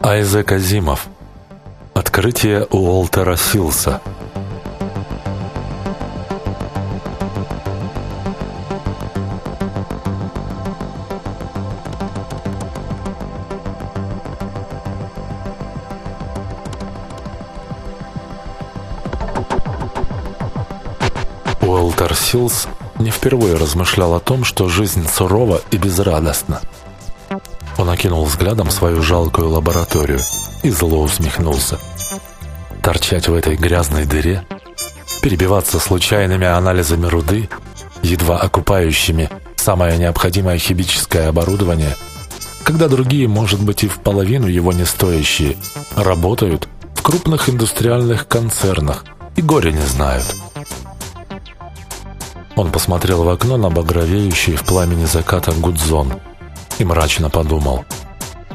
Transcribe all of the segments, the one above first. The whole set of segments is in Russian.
Айзек Азимов. Открытие Уолтера Силса. Силс не впервые размышлял о том, что жизнь сурова и безрадостна. Он окинул взглядом свою жалкую лабораторию и зло усмехнулся. Торчать в этой грязной дыре, перебиваться случайными анализами руды, едва окупающими самое необходимое химическое оборудование, когда другие, может быть, и в половину его не стоящие, работают в крупных индустриальных концернах и горе не знают. Он посмотрел в окно на багровеющий в пламени заката Гудзон – и мрачно подумал,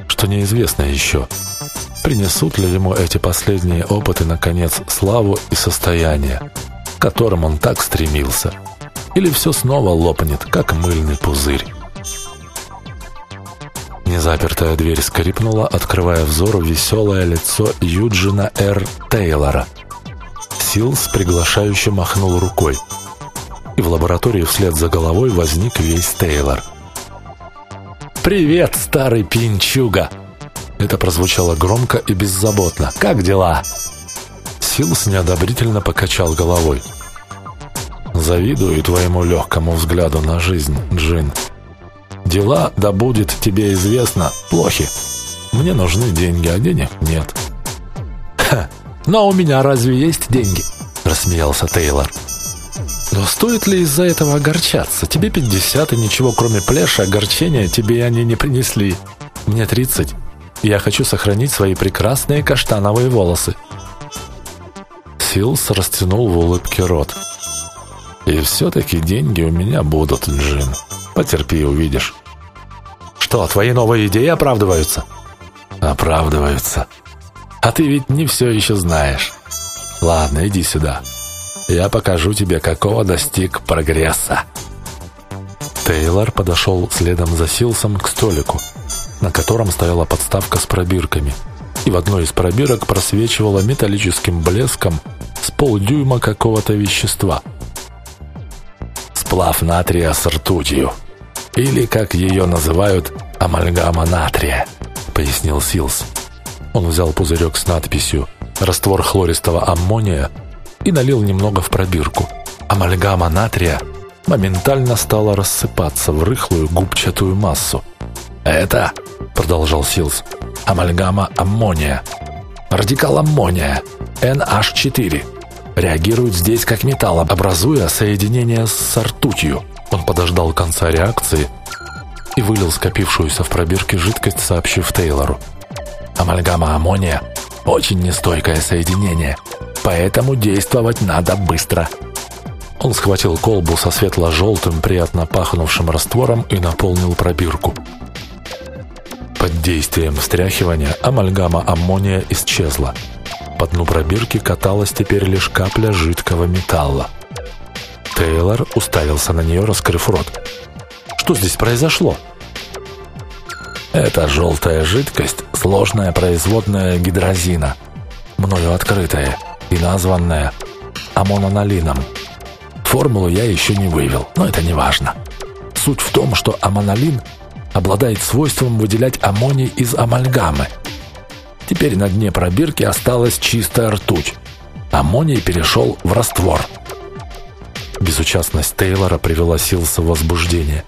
что неизвестно еще, принесут ли ему эти последние опыты, наконец, славу и состояние, к которым он так стремился, или все снова лопнет, как мыльный пузырь. Незапертая дверь скрипнула, открывая взору веселое лицо Юджина Р. Тейлора. Силс приглашающе махнул рукой, и в лаборатории вслед за головой возник весь Тейлор – «Привет, старый пинчуга!» Это прозвучало громко и беззаботно. «Как дела?» Силс неодобрительно покачал головой. «Завидую твоему легкому взгляду на жизнь, Джин. Дела, да будет тебе известно, плохи. Мне нужны деньги, а денег нет». «Ха, но у меня разве есть деньги?» – рассмеялся Тейлор. Но стоит ли из-за этого огорчаться? Тебе 50, и ничего кроме пляша огорчения тебе они не принесли. Мне 30. И я хочу сохранить свои прекрасные каштановые волосы. Силс растянул в улыбке рот. И все-таки деньги у меня будут, Джин. Потерпи, увидишь. Что, твои новые идеи оправдываются? Оправдываются. А ты ведь не все еще знаешь. Ладно, иди сюда. Я покажу тебе, какого достиг прогресса». Тейлор подошел следом за Силсом к столику, на котором стояла подставка с пробирками, и в одной из пробирок просвечивала металлическим блеском с полдюйма какого-то вещества. «Сплав натрия с ртутью», или, как ее называют, амальгама натрия», — пояснил Силс. Он взял пузырек с надписью «Раствор хлористого аммония» и налил немного в пробирку. Амальгама натрия моментально стала рассыпаться в рыхлую губчатую массу. «Это», — продолжал Силс, — «амальгама аммония. Радикал аммония, NH4, реагирует здесь как металл, образуя соединение с ртутью». Он подождал конца реакции и вылил скопившуюся в пробирке жидкость, сообщив Тейлору. «Амальгама аммония – очень нестойкое соединение – поэтому действовать надо быстро». Он схватил колбу со светло-желтым, приятно пахнувшим раствором и наполнил пробирку. Под действием встряхивания амальгама аммония исчезла. По дну пробирки каталась теперь лишь капля жидкого металла. Тейлор уставился на нее, раскрыв рот. «Что здесь произошло?» «Это желтая жидкость, сложная производная гидрозина, мною открытая и названная амононолином. Формулу я еще не вывел, но это не важно. Суть в том, что амонолин обладает свойством выделять аммоний из амальгамы. Теперь на дне пробирки осталась чистая ртуть. Аммоний перешел в раствор. Безучастность Тейлора привела Силса в возбуждение.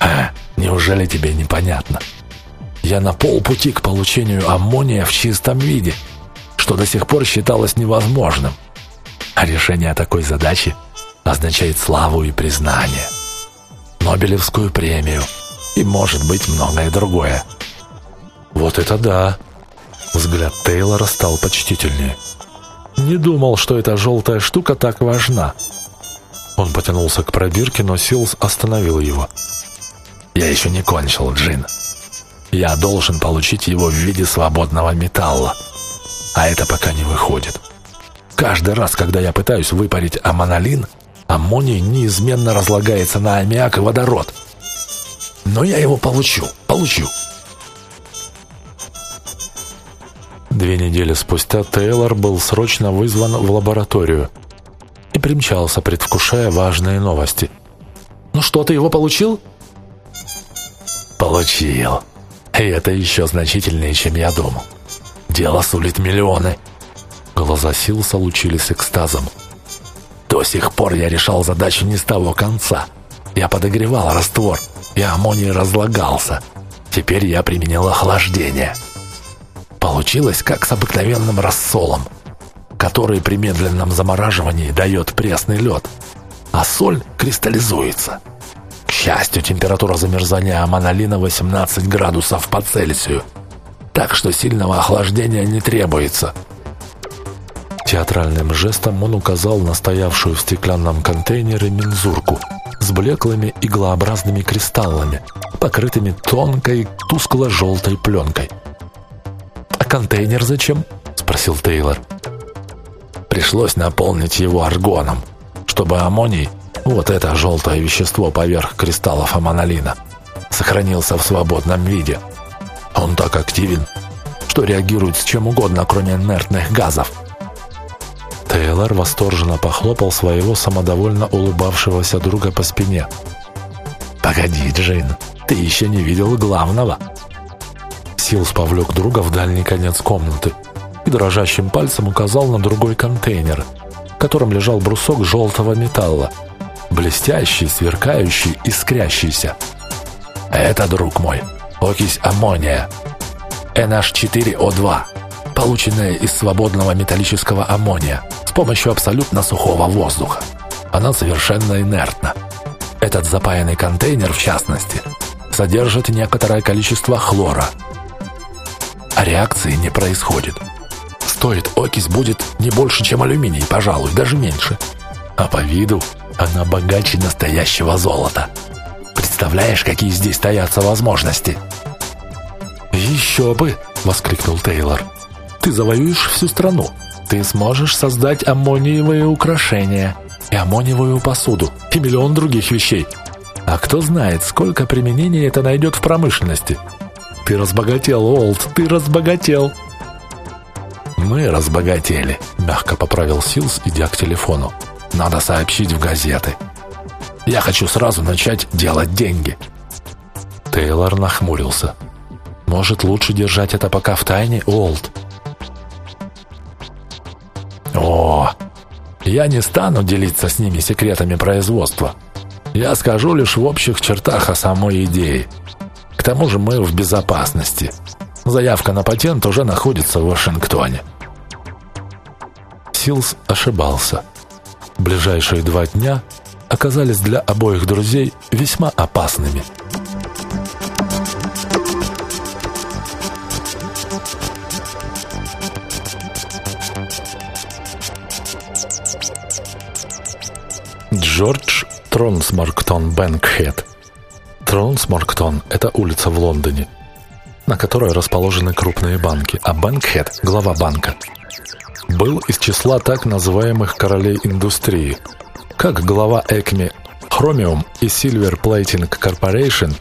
«А, неужели тебе непонятно? Я на полпути к получению аммония в чистом виде» что до сих пор считалось невозможным. А решение такой задачи означает славу и признание, Нобелевскую премию и, может быть, многое другое. Вот это да! Взгляд Тейлора стал почтительнее. Не думал, что эта желтая штука так важна. Он потянулся к пробирке, но Силс остановил его. «Я еще не кончил, Джин. Я должен получить его в виде свободного металла а это пока не выходит. Каждый раз, когда я пытаюсь выпарить аммонолин, аммоний неизменно разлагается на аммиак и водород. Но я его получу, получу. Две недели спустя Тейлор был срочно вызван в лабораторию и примчался, предвкушая важные новости. «Ну что, ты его получил?» «Получил. И это еще значительнее, чем я думал. Дело сулит миллионы». Глаза Силса лучились экстазом. До сих пор я решал задачу не с того конца. Я подогревал раствор, и аммоний разлагался. Теперь я применил охлаждение. Получилось как с обыкновенным рассолом, который при медленном замораживании дает пресный лед, а соль кристаллизуется. Счастью, температура замерзания аммонолина 18 градусов по Цельсию, так что сильного охлаждения не требуется – Театральным жестом он указал на стоявшую в стеклянном контейнере мензурку с блеклыми иглообразными кристаллами, покрытыми тонкой тускло-желтой пленкой. «А контейнер зачем?» – спросил Тейлор. «Пришлось наполнить его аргоном, чтобы аммоний, вот это желтое вещество поверх кристаллов аммонолина, сохранился в свободном виде. Он так активен, что реагирует с чем угодно, кроме инертных газов». Тейлор восторженно похлопал своего самодовольно улыбавшегося друга по спине. «Погоди, Джин, ты еще не видел главного!» Силс повлек друга в дальний конец комнаты и дрожащим пальцем указал на другой контейнер, в котором лежал брусок желтого металла, блестящий, сверкающий, искрящийся. «Это, друг мой, окись аммония, NH4O2, полученная из свободного металлического аммония помощью абсолютно сухого воздуха. Она совершенно инертна. Этот запаянный контейнер, в частности, содержит некоторое количество хлора. А реакции не происходит. Стоит окись будет не больше, чем алюминий, пожалуй, даже меньше. А по виду она богаче настоящего золота. Представляешь, какие здесь таятся возможности? «Еще бы!» — воскликнул Тейлор. «Ты завоюешь всю страну ты сможешь создать аммониевые украшения и аммониевую посуду и миллион других вещей. А кто знает, сколько применений это найдет в промышленности. Ты разбогател, Олд, ты разбогател. Мы разбогатели, мягко поправил Силс, идя к телефону. Надо сообщить в газеты. Я хочу сразу начать делать деньги. Тейлор нахмурился. Может, лучше держать это пока в тайне, Олд? О, я не стану делиться с ними секретами производства. Я скажу лишь в общих чертах о самой идее. К тому же мы в безопасности. Заявка на патент уже находится в Вашингтоне. Силс ошибался. Ближайшие два дня оказались для обоих друзей весьма опасными. Джордж Тронсморктон Бэнкхед. Тронсморктон – это улица в Лондоне, на которой расположены крупные банки, а Бэнкхед – глава банка. Был из числа так называемых королей индустрии, как глава Экми Chromium и Silver Plating Corporation,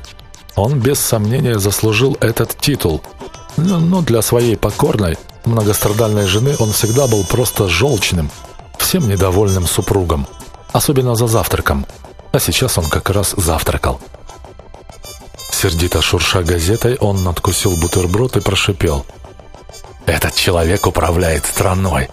он без сомнения заслужил этот титул, но, для своей покорной, многострадальной жены он всегда был просто желчным, всем недовольным супругом – особенно за завтраком. А сейчас он как раз завтракал. Сердито шурша газетой, он надкусил бутерброд и прошипел. «Этот человек управляет страной!»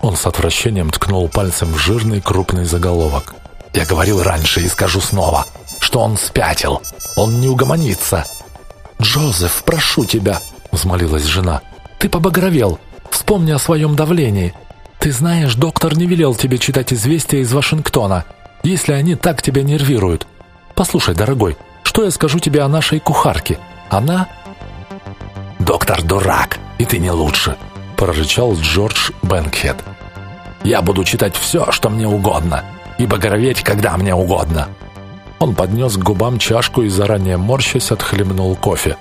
Он с отвращением ткнул пальцем в жирный крупный заголовок. «Я говорил раньше и скажу снова, что он спятил. Он не угомонится!» «Джозеф, прошу тебя!» — взмолилась жена. «Ты побагровел. Вспомни о своем давлении. «Ты знаешь, доктор не велел тебе читать известия из Вашингтона, если они так тебя нервируют. Послушай, дорогой, что я скажу тебе о нашей кухарке? Она...» «Доктор дурак, и ты не лучше», — прорычал Джордж Бэнкхед. «Я буду читать все, что мне угодно, и багроветь, когда мне угодно». Он поднес к губам чашку и, заранее морщась, отхлебнул кофе.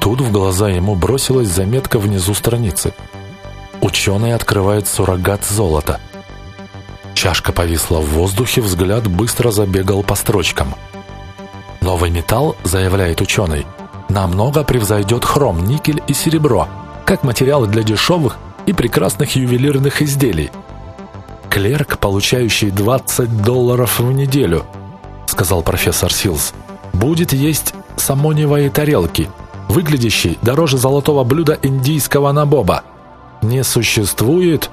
Тут в глаза ему бросилась заметка внизу страницы — ученый открывает суррогат золота. Чашка повисла в воздухе, взгляд быстро забегал по строчкам. Новый металл, заявляет ученый, намного превзойдет хром, никель и серебро, как материалы для дешевых и прекрасных ювелирных изделий. Клерк, получающий 20 долларов в неделю, сказал профессор Силс, будет есть самоневые тарелки, выглядящие дороже золотого блюда индийского набоба. Не существует...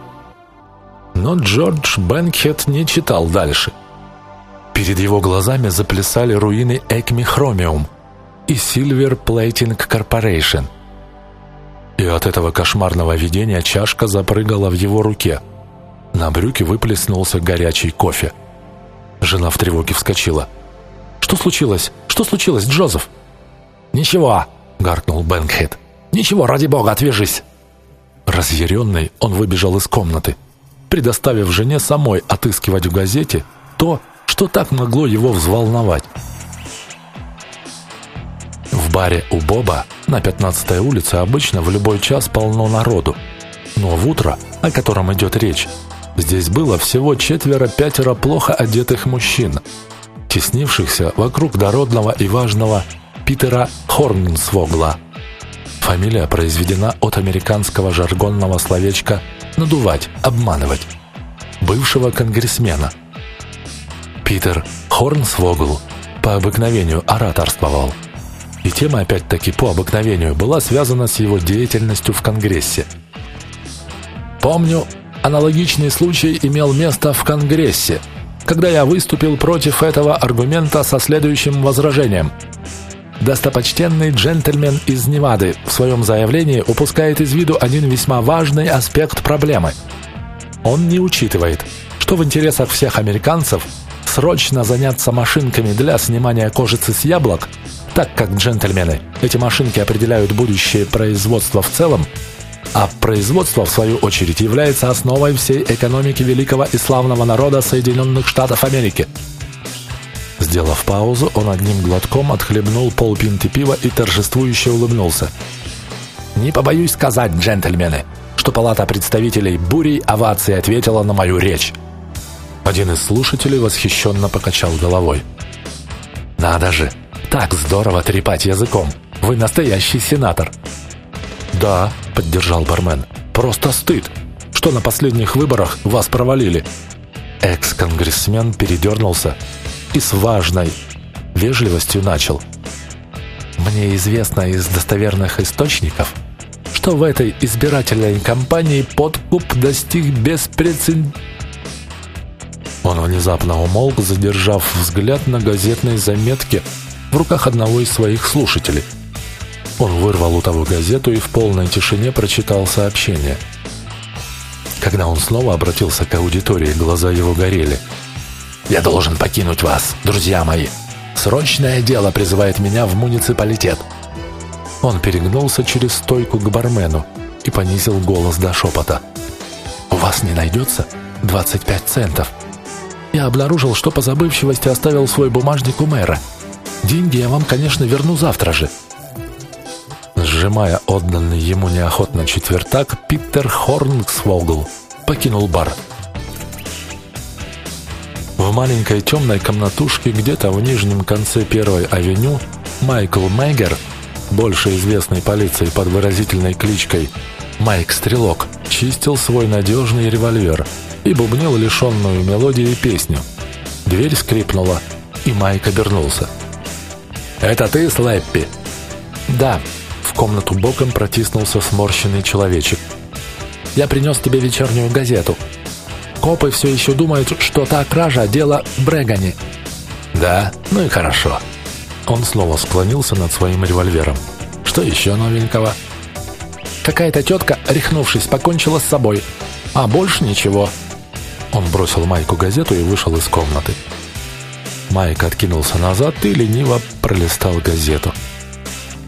Но Джордж Бенкхед не читал дальше. Перед его глазами заплясали руины Экми Хромиум и Silver Plating Corporation. И от этого кошмарного видения чашка запрыгала в его руке. На брюки выплеснулся горячий кофе. Жена в тревоге вскочила. «Что случилось? Что случилось, Джозеф?» «Ничего!» — гаркнул Бенкхед. «Ничего, ради бога, отвяжись!» Разъяренный, он выбежал из комнаты, предоставив жене самой отыскивать в газете то, что так могло его взволновать. В баре у Боба на 15-й улице обычно в любой час полно народу. Но в утро, о котором идет речь, здесь было всего четверо-пятеро плохо одетых мужчин, теснившихся вокруг дородного и важного Питера Хорнсвогла. Фамилия произведена от американского жаргонного словечка «надувать», «обманывать», бывшего конгрессмена. Питер Хорнсвогл по обыкновению ораторствовал. И тема опять-таки по обыкновению была связана с его деятельностью в Конгрессе. «Помню, аналогичный случай имел место в Конгрессе», когда я выступил против этого аргумента со следующим возражением – Достопочтенный джентльмен из Невады в своем заявлении упускает из виду один весьма важный аспект проблемы. Он не учитывает, что в интересах всех американцев срочно заняться машинками для снимания кожицы с яблок, так как джентльмены эти машинки определяют будущее производства в целом, а производство, в свою очередь, является основой всей экономики великого и славного народа Соединенных Штатов Америки – Сделав паузу, он одним глотком отхлебнул полпинты пива и торжествующе улыбнулся. «Не побоюсь сказать, джентльмены, что Палата представителей бурей овации ответила на мою речь». Один из слушателей восхищенно покачал головой. «Надо же! Так здорово трепать языком! Вы настоящий сенатор!» «Да», — поддержал бармен, — «просто стыд, что на последних выборах вас провалили». Экс-конгрессмен передернулся и с важной вежливостью начал. «Мне известно из достоверных источников, что в этой избирательной кампании подкуп достиг беспрецедент...» Он внезапно умолк, задержав взгляд на газетной заметке в руках одного из своих слушателей. Он вырвал у того газету и в полной тишине прочитал сообщение. Когда он снова обратился к аудитории, глаза его горели – я должен покинуть вас, друзья мои. Срочное дело призывает меня в муниципалитет». Он перегнулся через стойку к бармену и понизил голос до шепота. «У вас не найдется 25 центов?» Я обнаружил, что по забывчивости оставил свой бумажник у мэра. Деньги я вам, конечно, верну завтра же. Сжимая отданный ему неохотно четвертак, Питер Хорнгсвогл покинул бар. В маленькой темной комнатушке где-то в нижнем конце первой авеню Майкл Мэггер, больше известный полиции под выразительной кличкой Майк Стрелок, чистил свой надежный револьвер и бубнил лишенную мелодии песню. Дверь скрипнула, и Майк обернулся. «Это ты, Слэппи?» «Да», — в комнату боком протиснулся сморщенный человечек. «Я принес тебе вечернюю газету», Копы все еще думают, что та кража – дело Брегани. Да, ну и хорошо. Он снова склонился над своим револьвером. Что еще новенького? Какая-то тетка, рехнувшись, покончила с собой. А больше ничего. Он бросил Майку газету и вышел из комнаты. Майк откинулся назад и лениво пролистал газету.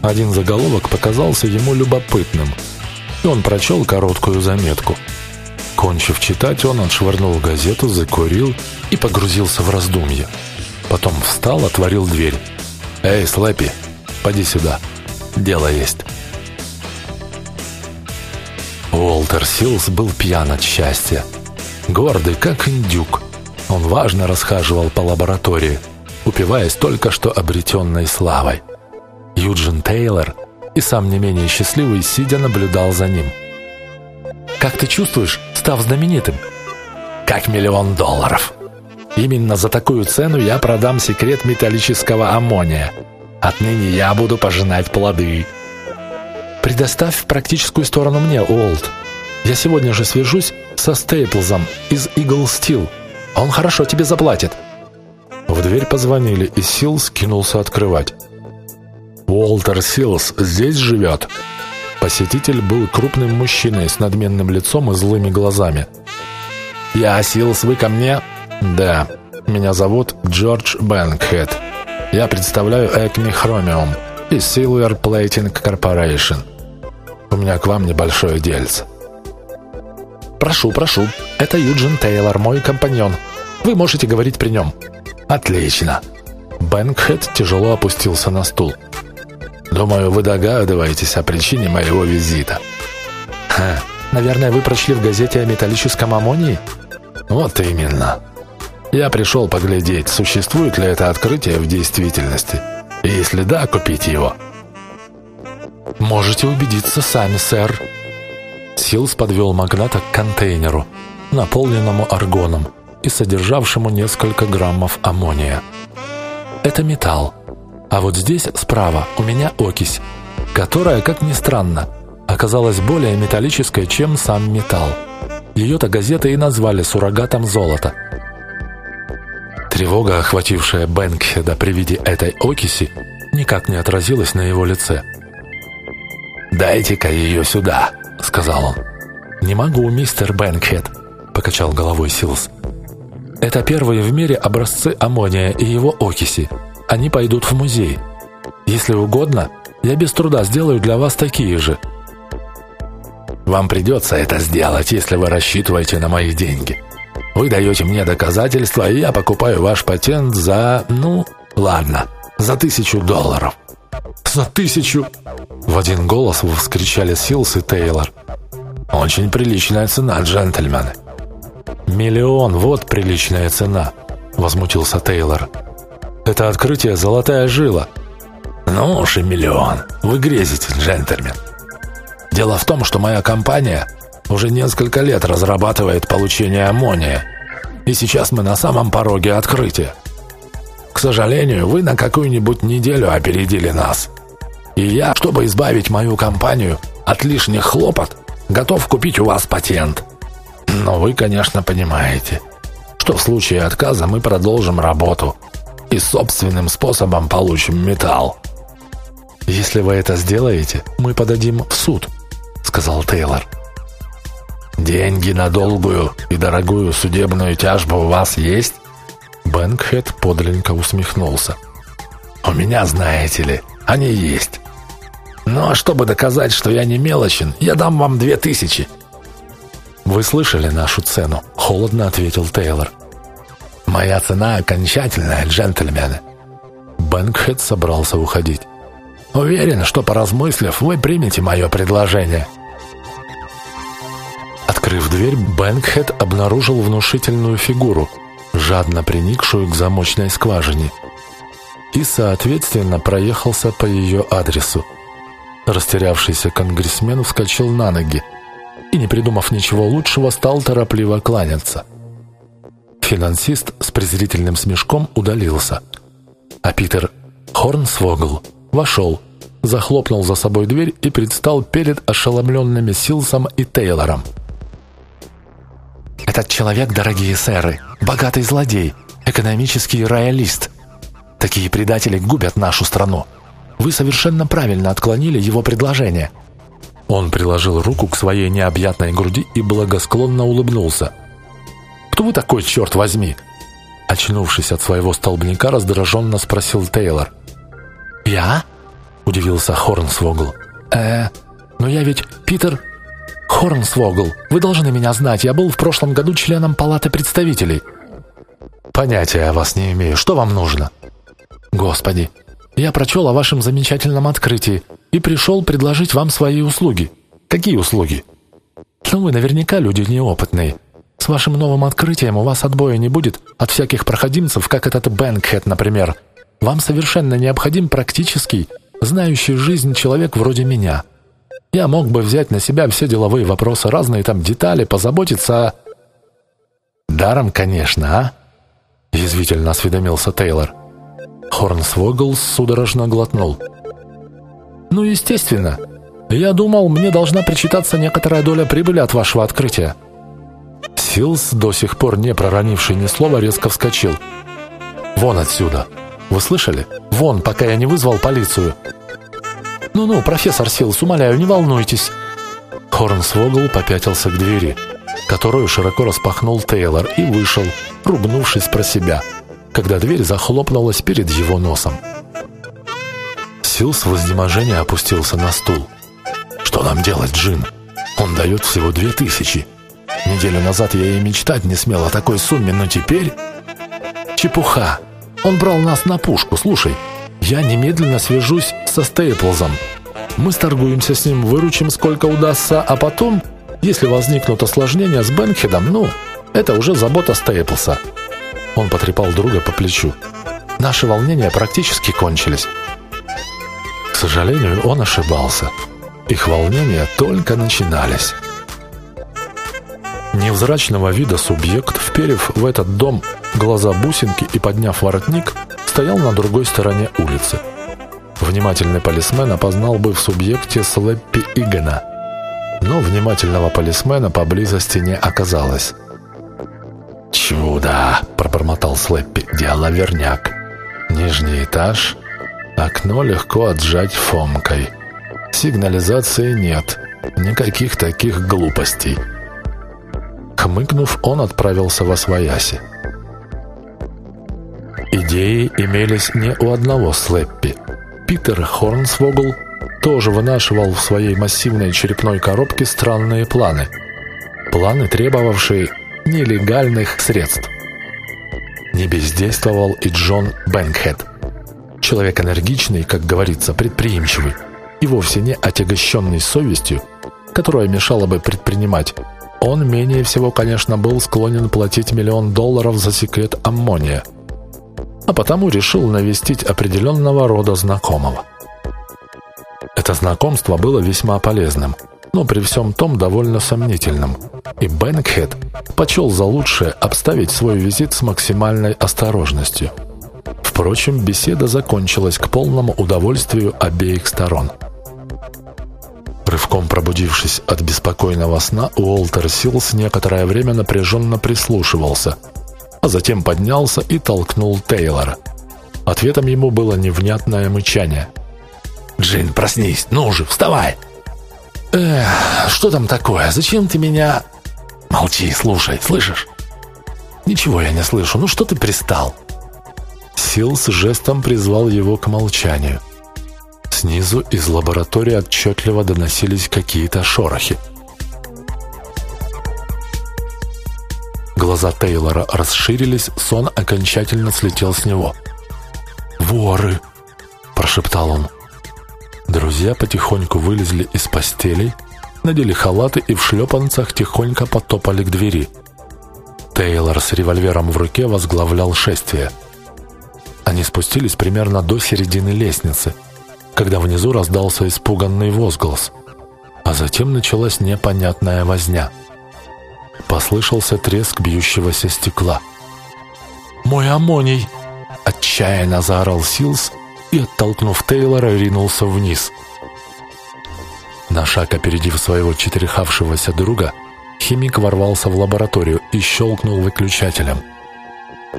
Один заголовок показался ему любопытным, и он прочел короткую заметку – Кончив читать, он отшвырнул газету, закурил и погрузился в раздумья. Потом встал, отворил дверь. «Эй, Слэппи, поди сюда. Дело есть». Уолтер Силс был пьян от счастья. Гордый, как индюк, он важно расхаживал по лаборатории, упиваясь только что обретенной славой. Юджин Тейлор и сам не менее счастливый, сидя, наблюдал за ним. «Как ты чувствуешь, став знаменитым?» «Как миллион долларов!» «Именно за такую цену я продам секрет металлического аммония. Отныне я буду пожинать плоды». «Предоставь практическую сторону мне, Уолт. Я сегодня же свяжусь со Стейплзом из Eagle Steel. Он хорошо тебе заплатит». В дверь позвонили, и Сил скинулся открывать. «Уолтер Силс здесь живет?» Посетитель был крупным мужчиной с надменным лицом и злыми глазами. «Я Силс, вы ко мне?» «Да, меня зовут Джордж Бэнкхед. Я представляю Acme Chromium и Silver Plating Corporation. У меня к вам небольшое дельце». «Прошу, прошу. Это Юджин Тейлор, мой компаньон. Вы можете говорить при нем». «Отлично». Бэнкхед тяжело опустился на стул. Думаю, вы догадываетесь о причине моего визита. Ха, наверное, вы прочли в газете о металлическом аммонии? Вот именно. Я пришел поглядеть, существует ли это открытие в действительности. И если да, купить его. Можете убедиться сами, сэр. Силс подвел магната к контейнеру, наполненному аргоном и содержавшему несколько граммов аммония. Это металл. А вот здесь справа у меня окись, которая, как ни странно, оказалась более металлической, чем сам металл. Ее-то газеты и назвали суррогатом золота. Тревога, охватившая Бэнкхеда при виде этой окиси, никак не отразилась на его лице. «Дайте-ка ее сюда», — сказал он. «Не могу, мистер Бэнкхед», — покачал головой Силс. «Это первые в мире образцы аммония и его окиси они пойдут в музей. Если угодно, я без труда сделаю для вас такие же. Вам придется это сделать, если вы рассчитываете на мои деньги. Вы даете мне доказательства, и я покупаю ваш патент за, ну, ладно, за тысячу долларов. За тысячу? В один голос вскричали Силс и Тейлор. Очень приличная цена, джентльмены. Миллион, вот приличная цена, возмутился Тейлор. Это открытие золотая жила. Ну уж и миллион. Вы грезите, джентльмен. Дело в том, что моя компания уже несколько лет разрабатывает получение аммония. И сейчас мы на самом пороге открытия. К сожалению, вы на какую-нибудь неделю опередили нас. И я, чтобы избавить мою компанию от лишних хлопот, готов купить у вас патент. Но вы, конечно, понимаете, что в случае отказа мы продолжим работу – и собственным способом получим металл. «Если вы это сделаете, мы подадим в суд», — сказал Тейлор. «Деньги на долгую и дорогую судебную тяжбу у вас есть?» Бэнкхед подлинно усмехнулся. «У меня, знаете ли, они есть. Ну а чтобы доказать, что я не мелочен, я дам вам две тысячи». «Вы слышали нашу цену?» — холодно ответил Тейлор. Моя цена окончательная, джентльмены. Бэнкхед собрался уходить. Уверен, что поразмыслив, вы примете мое предложение. Открыв дверь, Бэнкхед обнаружил внушительную фигуру, жадно приникшую к замочной скважине, и, соответственно, проехался по ее адресу. Растерявшийся конгрессмен вскочил на ноги и, не придумав ничего лучшего, стал торопливо кланяться. Финансист с презрительным смешком удалился. А Питер Хорнсвогл вошел, захлопнул за собой дверь и предстал перед ошеломленными Силсом и Тейлором. «Этот человек, дорогие сэры, богатый злодей, экономический роялист. Такие предатели губят нашу страну. Вы совершенно правильно отклонили его предложение». Он приложил руку к своей необъятной груди и благосклонно улыбнулся. Кто вы такой, черт возьми?» Очнувшись от своего столбняка, раздраженно спросил Тейлор. «Я?» – удивился Хорнсвогл. «Э, но я ведь Питер Хорнсвогл. Вы должны меня знать. Я был в прошлом году членом Палаты представителей». «Понятия о вас не имею. Что вам нужно?» «Господи, я прочел о вашем замечательном открытии и пришел предложить вам свои услуги». «Какие услуги?» Но вы наверняка люди неопытные. С вашим новым открытием у вас отбоя не будет от всяких проходимцев, как этот Бэнкхед, например. Вам совершенно необходим практический, знающий жизнь человек вроде меня. Я мог бы взять на себя все деловые вопросы, разные там детали, позаботиться о... «Даром, конечно, а?» — язвительно осведомился Тейлор. Хорнсвогл судорожно глотнул. «Ну, естественно. Я думал, мне должна причитаться некоторая доля прибыли от вашего открытия». Силс, до сих пор не проронивший ни слова, резко вскочил. «Вон отсюда! Вы слышали? Вон, пока я не вызвал полицию!» «Ну-ну, профессор Силс, умоляю, не волнуйтесь!» Хорнсвогл попятился к двери, которую широко распахнул Тейлор и вышел, ругнувшись про себя, когда дверь захлопнулась перед его носом. Силс в изнеможении опустился на стул. «Что нам делать, Джин? Он дает всего две тысячи. Неделю назад я и мечтать не смел о такой сумме, но теперь...» «Чепуха! Он брал нас на пушку, слушай. Я немедленно свяжусь со Стейплзом. Мы сторгуемся с ним, выручим сколько удастся, а потом, если возникнут осложнения с Бенхедом, ну, это уже забота Стейплса». Он потрепал друга по плечу. «Наши волнения практически кончились». К сожалению, он ошибался. Их волнения только начинались. Невзрачного вида субъект, вперев в этот дом глаза бусинки и подняв воротник, стоял на другой стороне улицы. Внимательный полисмен опознал бы в субъекте Слэппи Игена, но внимательного полисмена поблизости не оказалось. «Чудо!» – пробормотал Слэппи. «Дело верняк. Нижний этаж. Окно легко отжать фомкой. Сигнализации нет. Никаких таких глупостей». Хмыкнув, он отправился во свояси. Идеи имелись не у одного Слэппи. Питер Хорнсвогл тоже вынашивал в своей массивной черепной коробке странные планы. Планы, требовавшие нелегальных средств. Не бездействовал и Джон Бэнкхед. Человек энергичный, как говорится, предприимчивый, и вовсе не отягощенный совестью, которая мешала бы предпринимать он менее всего, конечно, был склонен платить миллион долларов за секрет аммония, а потому решил навестить определенного рода знакомого. Это знакомство было весьма полезным, но при всем том довольно сомнительным, и Бэнкхед почел за лучшее обставить свой визит с максимальной осторожностью. Впрочем, беседа закончилась к полному удовольствию обеих сторон – Рывком пробудившись от беспокойного сна, Уолтер Силс некоторое время напряженно прислушивался, а затем поднялся и толкнул Тейлора. Ответом ему было невнятное мычание. «Джин, проснись! Ну же, вставай!» «Эх, что там такое? Зачем ты меня...» «Молчи, слушай, слышишь?» «Ничего я не слышу. Ну что ты пристал?» Силс жестом призвал его к молчанию. Снизу из лаборатории отчетливо доносились какие-то шорохи. Глаза Тейлора расширились, сон окончательно слетел с него. «Воры!» – прошептал он. Друзья потихоньку вылезли из постелей, надели халаты и в шлепанцах тихонько потопали к двери. Тейлор с револьвером в руке возглавлял шествие. Они спустились примерно до середины лестницы – когда внизу раздался испуганный возглас, а затем началась непонятная возня. Послышался треск бьющегося стекла. «Мой аммоний!» – отчаянно заорал Силс и, оттолкнув Тейлора, ринулся вниз. На шаг опередив своего четырехавшегося друга, химик ворвался в лабораторию и щелкнул выключателем.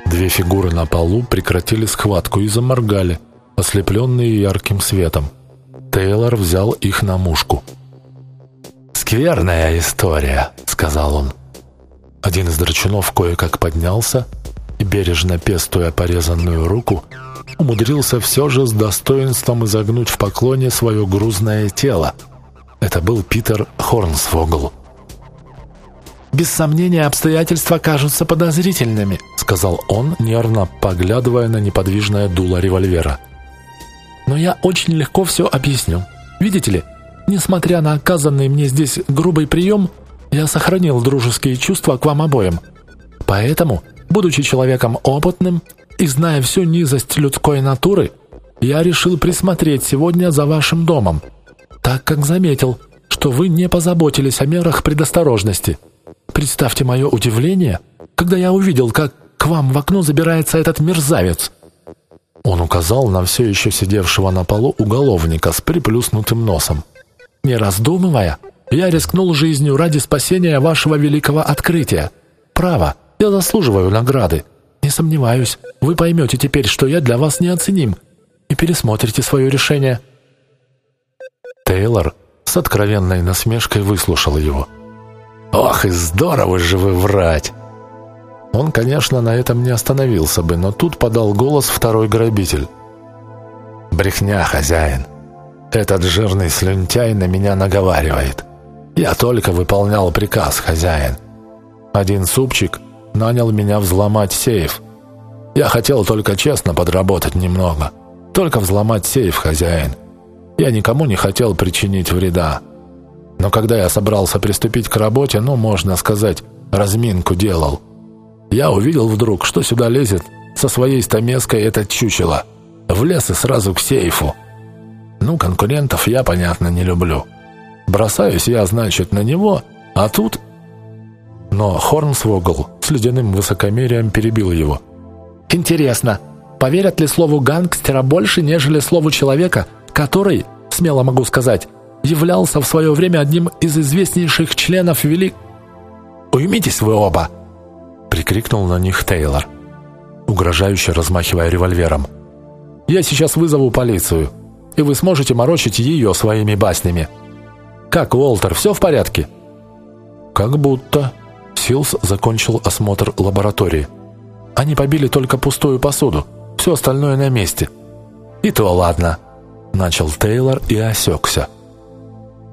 Две фигуры на полу прекратили схватку и заморгали – ослепленные ярким светом. Тейлор взял их на мушку. «Скверная история», — сказал он. Один из драчунов кое-как поднялся и, бережно пестуя порезанную руку, умудрился все же с достоинством изогнуть в поклоне свое грузное тело. Это был Питер Хорнсвогл. «Без сомнения, обстоятельства кажутся подозрительными», — сказал он, нервно поглядывая на неподвижное дуло револьвера. Но я очень легко все объясню. Видите ли, несмотря на оказанный мне здесь грубый прием, Я сохранил дружеские чувства к вам обоим. Поэтому, будучи человеком опытным и зная всю низость людской натуры, я решил присмотреть сегодня за вашим домом, так как заметил, что вы не позаботились о мерах предосторожности. Представьте мое удивление, когда я увидел, как к вам в окно забирается этот мерзавец». Он указал на все еще сидевшего на полу уголовника с приплюснутым носом. «Не раздумывая, я рискнул жизнью ради спасения вашего великого открытия. Право, я заслуживаю награды. Не сомневаюсь, вы поймете теперь, что я для вас неоценим, и пересмотрите свое решение». Тейлор с откровенной насмешкой выслушал его. «Ох, и здорово же вы врать!» Он, конечно, на этом не остановился бы, но тут подал голос второй грабитель. «Брехня, хозяин. Этот жирный слюнтяй на меня наговаривает. Я только выполнял приказ, хозяин. Один супчик нанял меня взломать сейф. Я хотел только честно подработать немного. Только взломать сейф, хозяин. Я никому не хотел причинить вреда. Но когда я собрался приступить к работе, ну, можно сказать, разминку делал, я увидел вдруг, что сюда лезет со своей стамеской этот чучело. Влез и сразу к сейфу. Ну, конкурентов я, понятно, не люблю. Бросаюсь я, значит, на него, а тут... Но Хорнсвогл с ледяным высокомерием перебил его. «Интересно, поверят ли слову гангстера больше, нежели слову человека, который, смело могу сказать, являлся в свое время одним из известнейших членов Велик... «Уймитесь вы оба!» — прикрикнул на них Тейлор, угрожающе размахивая револьвером. «Я сейчас вызову полицию, и вы сможете морочить ее своими баснями. Как, Уолтер, все в порядке?» «Как будто...» Силс закончил осмотр лаборатории. «Они побили только пустую посуду, все остальное на месте». «И то ладно», начал Тейлор и осекся.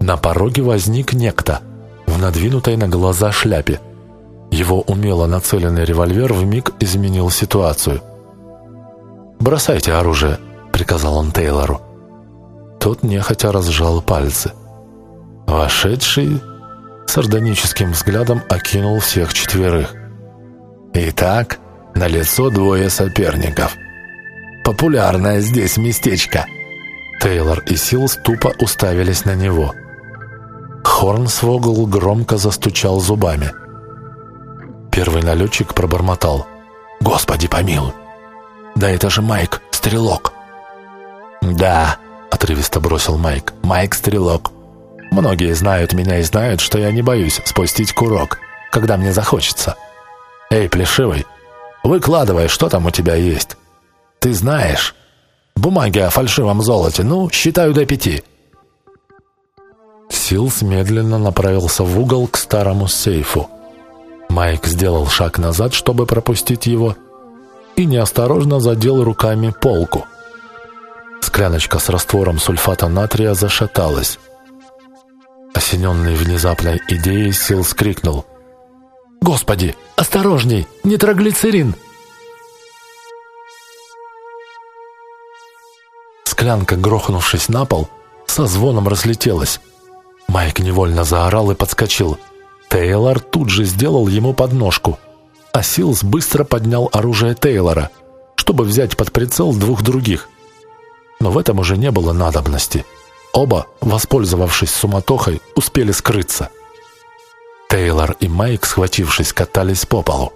На пороге возник некто в надвинутой на глаза шляпе. Его умело нацеленный револьвер вмиг изменил ситуацию. «Бросайте оружие», — приказал он Тейлору. Тот нехотя разжал пальцы. Вошедший сардоническим взглядом окинул всех четверых. «Итак, на лицо двое соперников. Популярное здесь местечко». Тейлор и Силс тупо уставились на него. Хорнсвогл громко застучал зубами. Первый налетчик пробормотал. «Господи помилуй! Да это же Майк, стрелок!» «Да», — отрывисто бросил Майк, — «Майк, стрелок. Многие знают меня и знают, что я не боюсь спустить курок, когда мне захочется. Эй, плешивый, выкладывай, что там у тебя есть. Ты знаешь, Бумаги о фальшивом золоте. Ну, считаю до пяти». Силс медленно направился в угол к старому сейфу. Майк сделал шаг назад, чтобы пропустить его, и неосторожно задел руками полку. Скляночка с раствором сульфата натрия зашаталась. Осененный внезапной идеей, Силс крикнул. «Господи, осторожней! Нитроглицерин!» Склянка, грохнувшись на пол, со звоном разлетелась. Майк невольно заорал и подскочил. Тейлор тут же сделал ему подножку, а Силс быстро поднял оружие Тейлора, чтобы взять под прицел двух других. Но в этом уже не было надобности. Оба, воспользовавшись суматохой, успели скрыться. Тейлор и Майк, схватившись, катались по полу.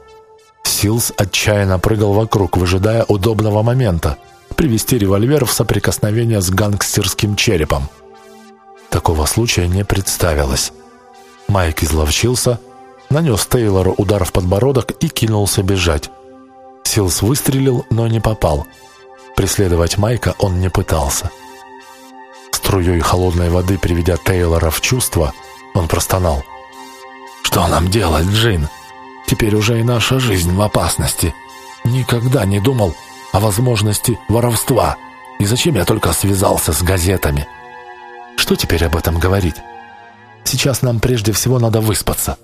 Силс отчаянно прыгал вокруг, выжидая удобного момента – привести револьвер в соприкосновение с гангстерским черепом. Такого случая не представилось. Майк изловчился, нанес Тейлору удар в подбородок и кинулся бежать. Силс выстрелил, но не попал. Преследовать Майка он не пытался. Струей холодной воды, приведя Тейлора в чувство, он простонал. «Что нам делать, Джин? Теперь уже и наша жизнь в опасности. Никогда не думал, о возможности воровства. И зачем я только связался с газетами? Что теперь об этом говорить? Сейчас нам прежде всего надо выспаться.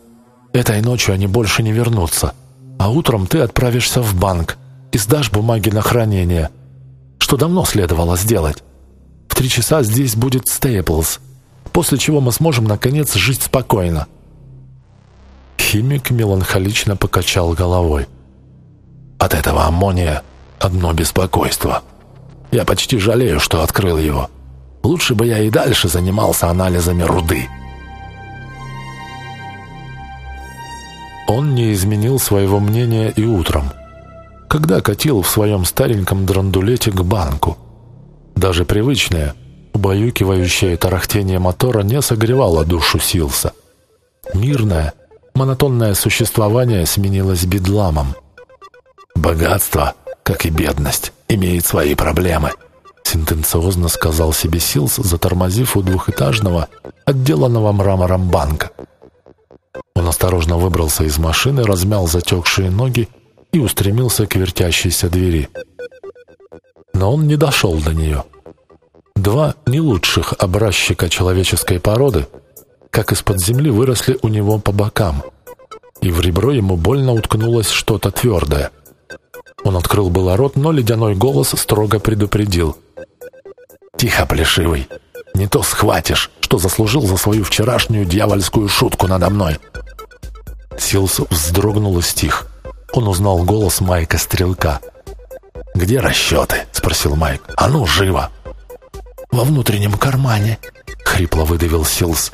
Этой ночью они больше не вернутся. А утром ты отправишься в банк и сдашь бумаги на хранение, что давно следовало сделать. В три часа здесь будет Стейплс, после чего мы сможем, наконец, жить спокойно. Химик меланхолично покачал головой. От этого аммония одно беспокойство. Я почти жалею, что открыл его. Лучше бы я и дальше занимался анализами руды. Он не изменил своего мнения и утром, когда катил в своем стареньком драндулете к банку. Даже привычное, убаюкивающее тарахтение мотора не согревало душу Силса. Мирное, монотонное существование сменилось бедламом. «Богатство, как и бедность, имеет свои проблемы», сентенциозно сказал себе Силс, затормозив у двухэтажного, отделанного мрамором банка. Он осторожно выбрался из машины, размял затекшие ноги и устремился к вертящейся двери. Но он не дошел до нее. Два не лучших образчика человеческой породы, как из-под земли, выросли у него по бокам, и в ребро ему больно уткнулось что-то твердое. Он открыл было рот, но ледяной голос строго предупредил. «Тихо, плешивый! Не то схватишь, что заслужил за свою вчерашнюю дьявольскую шутку надо мной!» Силс вздрогнул и стих. Он узнал голос Майка Стрелка. «Где расчеты?» — спросил Майк. «А ну, живо!» «Во внутреннем кармане», — хрипло выдавил Силс.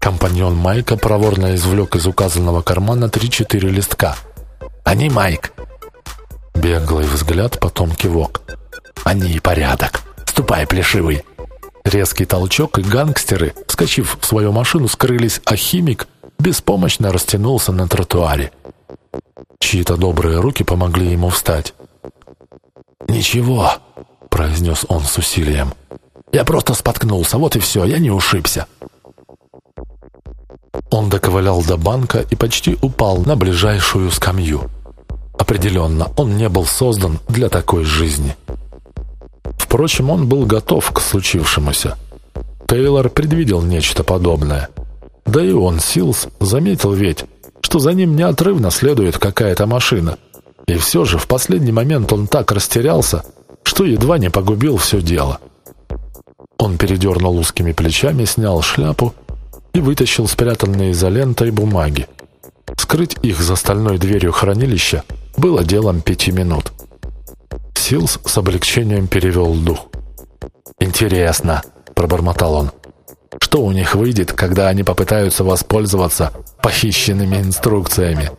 Компаньон Майка проворно извлек из указанного кармана три-четыре листка. «Они, Майк!» Беглый взгляд, потом кивок. «Они и порядок. Ступай, плешивый!» Резкий толчок, и гангстеры, вскочив в свою машину, скрылись, а химик беспомощно растянулся на тротуаре. Чьи-то добрые руки помогли ему встать. «Ничего», — произнес он с усилием. «Я просто споткнулся, вот и все, я не ушибся». Он доковылял до банка и почти упал на ближайшую скамью. Определенно, он не был создан для такой жизни. Впрочем, он был готов к случившемуся. Тейлор предвидел нечто подобное. Да и он, Силс, заметил ведь, что за ним неотрывно следует какая-то машина. И все же в последний момент он так растерялся, что едва не погубил все дело. Он передернул узкими плечами, снял шляпу и вытащил спрятанные изолентой бумаги. Скрыть их за стальной дверью хранилища было делом пяти минут. Силс с облегчением перевел дух. «Интересно», — пробормотал он, — «что у них выйдет, когда они попытаются воспользоваться похищенными инструкциями?»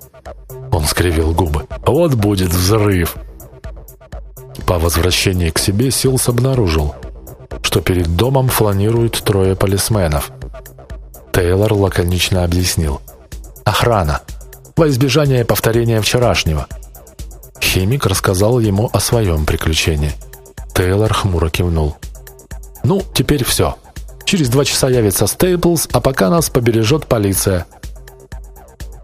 Он скривил губы. «Вот будет взрыв!» По возвращении к себе Силс обнаружил, что перед домом фланируют трое полисменов. Тейлор лаконично объяснил. «Охрана. Во избежание повторения вчерашнего». Химик рассказал ему о своем приключении. Тейлор хмуро кивнул. «Ну, теперь все. Через два часа явится Стейплс, а пока нас побережет полиция».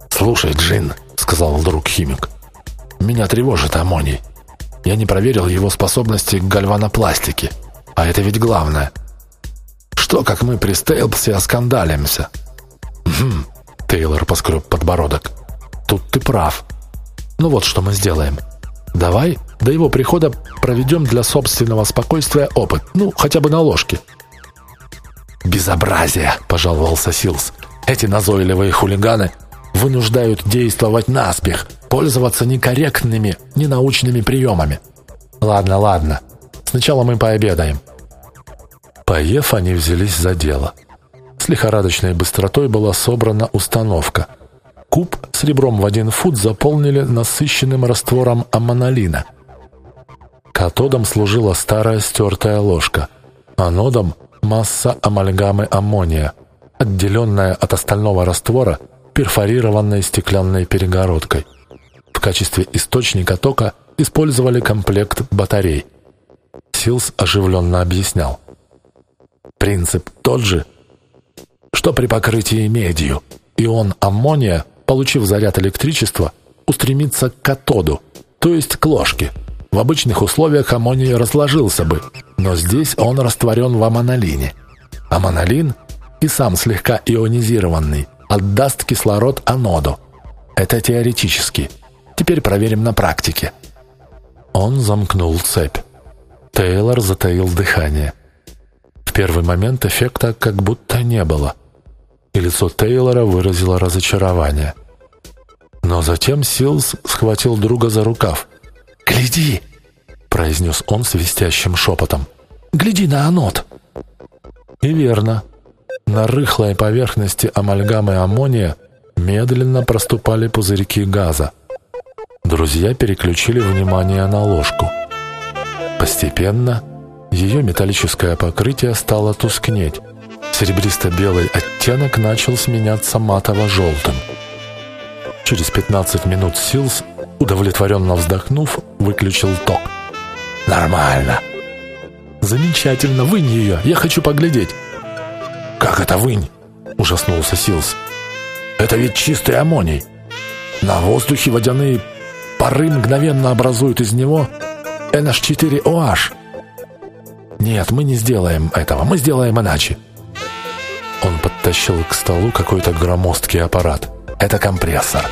«Слушай, Джин», — сказал вдруг химик, — «меня тревожит аммоний. Я не проверил его способности к гальванопластике. А это ведь главное. Что, как мы при Стейплсе оскандалимся?» «Хм», — Тейлор поскреб подбородок. «Тут ты прав. Ну вот что мы сделаем. Давай до его прихода проведем для собственного спокойствия опыт. Ну, хотя бы на ложке». «Безобразие!» – пожаловался Силс. «Эти назойливые хулиганы вынуждают действовать наспех, пользоваться некорректными, ненаучными приемами. Ладно, ладно. Сначала мы пообедаем». Поев, они взялись за дело. С лихорадочной быстротой была собрана установка. Куб с ребром в один фут заполнили насыщенным раствором аммонолина. Катодом служила старая стертая ложка, анодом – масса амальгамы аммония, отделенная от остального раствора перфорированной стеклянной перегородкой. В качестве источника тока использовали комплект батарей. Силс оживленно объяснял. Принцип тот же, что при покрытии медью. Ион аммония, получив заряд электричества, устремится к катоду, то есть к ложке. В обычных условиях аммоний разложился бы, но здесь он растворен в аммонолине. Аммонолин и сам слегка ионизированный отдаст кислород аноду. Это теоретически. Теперь проверим на практике. Он замкнул цепь. Тейлор затаил дыхание. В первый момент эффекта как будто не было. и лицо Тейлора выразило разочарование. Но затем Силс схватил друга за рукав. «Гляди!» — произнес он свистящим шепотом. «Гляди на анод!» И верно. На рыхлой поверхности амальгамы аммония медленно проступали пузырьки газа. Друзья переключили внимание на ложку. Постепенно ее металлическое покрытие стало тускнеть. Серебристо-белый оттенок начал сменяться матово-желтым. Через 15 минут Силс, удовлетворенно вздохнув, выключил ток. «Нормально». «Замечательно, вынь ее, я хочу поглядеть». «Как это вынь?» – ужаснулся Силс. «Это ведь чистый аммоний. На воздухе водяные пары мгновенно образуют из него NH4OH. Нет, мы не сделаем этого, мы сделаем иначе». Он подтащил к столу какой-то громоздкий аппарат. «Это компрессор.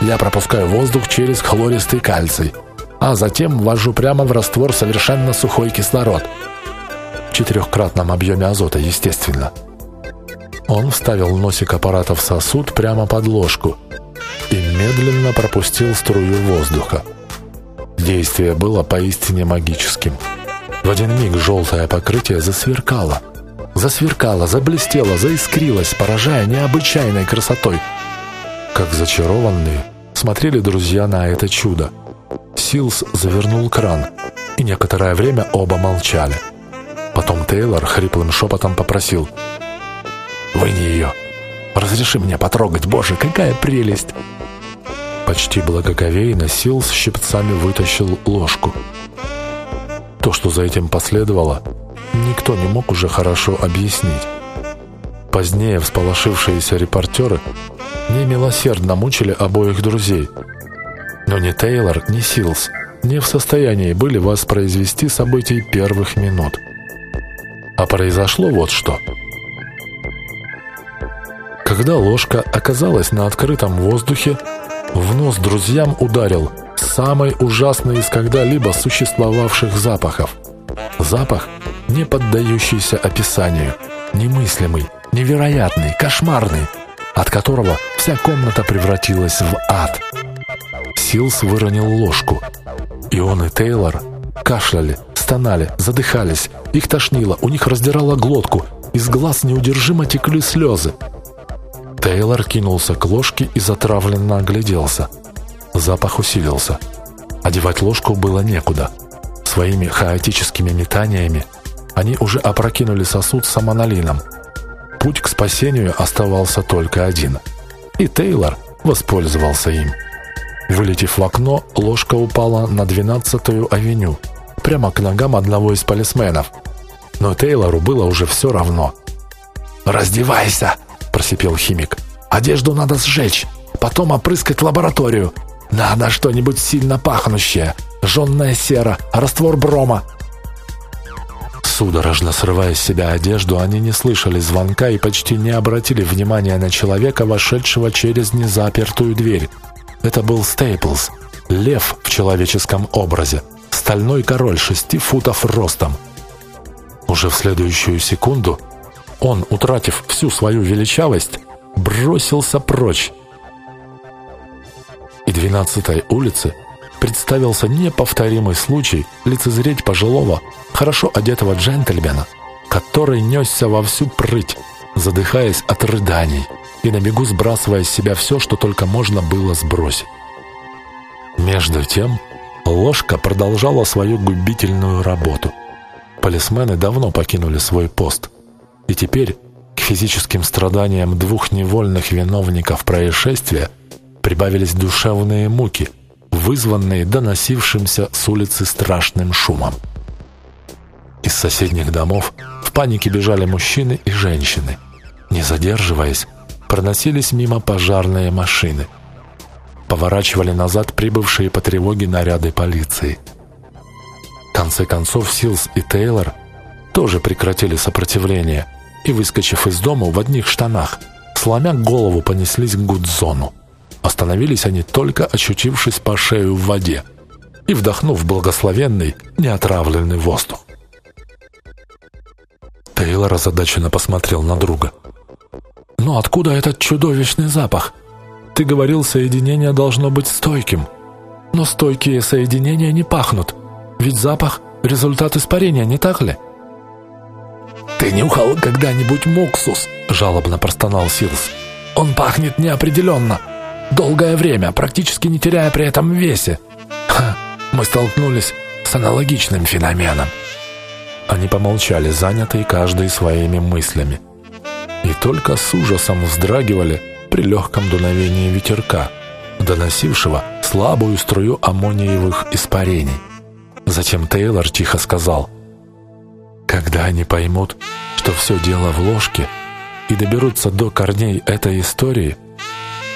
Я пропускаю воздух через хлористый кальций, а затем ввожу прямо в раствор совершенно сухой кислород. В четырехкратном объеме азота, естественно». Он вставил носик аппарата в сосуд прямо под ложку и медленно пропустил струю воздуха. Действие было поистине магическим. В один миг желтое покрытие засверкало. Засверкало, заблестело, заискрилось, поражая необычайной красотой. Как зачарованные, смотрели друзья на это чудо. Силс завернул кран, и некоторое время оба молчали. Потом Тейлор хриплым шепотом попросил — Вынь ее. Разреши мне потрогать, боже, какая прелесть!» Почти благоговейно Сил с щипцами вытащил ложку. То, что за этим последовало, никто не мог уже хорошо объяснить. Позднее всполошившиеся репортеры немилосердно мучили обоих друзей. Но ни Тейлор, ни Силс не в состоянии были воспроизвести событий первых минут. А произошло вот что – когда ложка оказалась на открытом воздухе, в нос друзьям ударил самый ужасный из когда-либо существовавших запахов. Запах, не поддающийся описанию, немыслимый, невероятный, кошмарный, от которого вся комната превратилась в ад. Силс выронил ложку, и он и Тейлор кашляли, стонали, задыхались, их тошнило, у них раздирало глотку, из глаз неудержимо текли слезы. Тейлор кинулся к ложке и затравленно огляделся. Запах усилился. Одевать ложку было некуда. Своими хаотическими метаниями они уже опрокинули сосуд с амонолином. Путь к спасению оставался только один. И Тейлор воспользовался им. Вылетев в окно, ложка упала на 12-ю авеню, прямо к ногам одного из полисменов. Но Тейлору было уже все равно. «Раздевайся!» – просипел химик. «Одежду надо сжечь, потом опрыскать лабораторию. Надо что-нибудь сильно пахнущее. Жженная сера, раствор брома». Судорожно срывая с себя одежду, они не слышали звонка и почти не обратили внимания на человека, вошедшего через незапертую дверь. Это был Стейплс, лев в человеческом образе, стальной король шести футов ростом. Уже в следующую секунду он, утратив всю свою величавость, бросился прочь. И двенадцатой улице представился неповторимый случай лицезреть пожилого, хорошо одетого джентльмена, который несся во всю прыть, задыхаясь от рыданий и на бегу сбрасывая с себя все, что только можно было сбросить. Между тем, ложка продолжала свою губительную работу. Полисмены давно покинули свой пост – и теперь к физическим страданиям двух невольных виновников происшествия прибавились душевные муки, вызванные доносившимся с улицы страшным шумом. Из соседних домов в панике бежали мужчины и женщины. Не задерживаясь, проносились мимо пожарные машины. Поворачивали назад прибывшие по тревоге наряды полиции. В конце концов Силс и Тейлор тоже прекратили сопротивление – и, выскочив из дома в одних штанах, сломя голову, понеслись к Гудзону. Остановились они только очутившись по шею в воде и вдохнув благословенный, неотравленный воздух. Тейлор озадаченно посмотрел на друга. «Но откуда этот чудовищный запах? Ты говорил, соединение должно быть стойким. Но стойкие соединения не пахнут. Ведь запах – результат испарения, не так ли? «Ты нюхал когда-нибудь муксус?» – жалобно простонал Силс. «Он пахнет неопределенно. Долгое время, практически не теряя при этом весе. Ха, мы столкнулись с аналогичным феноменом». Они помолчали, занятые каждой своими мыслями. И только с ужасом вздрагивали при легком дуновении ветерка, доносившего слабую струю аммониевых испарений. Затем Тейлор тихо сказал, «Когда они поймут, что все дело в ложке, и доберутся до корней этой истории,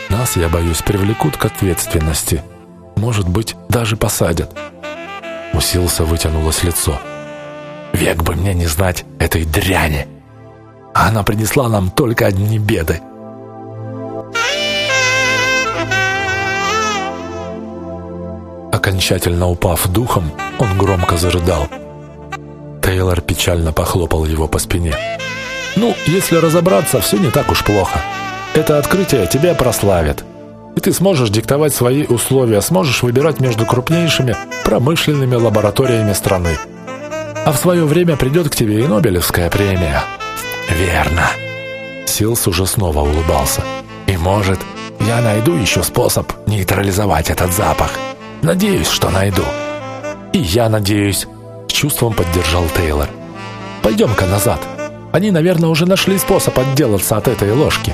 нас, я боюсь, привлекут к ответственности. Может быть, даже посадят». У Силса вытянулось лицо. «Век бы мне не знать этой дряни! Она принесла нам только одни беды!» Окончательно упав духом, он громко зарыдал. Тейлор печально похлопал его по спине. «Ну, если разобраться, все не так уж плохо. Это открытие тебя прославит. И ты сможешь диктовать свои условия, сможешь выбирать между крупнейшими промышленными лабораториями страны. А в свое время придет к тебе и Нобелевская премия». «Верно». Силс уже снова улыбался. «И может, я найду еще способ нейтрализовать этот запах». Надеюсь, что найду». «И я надеюсь», — чувством поддержал Тейлор. «Пойдем-ка назад. Они, наверное, уже нашли способ отделаться от этой ложки».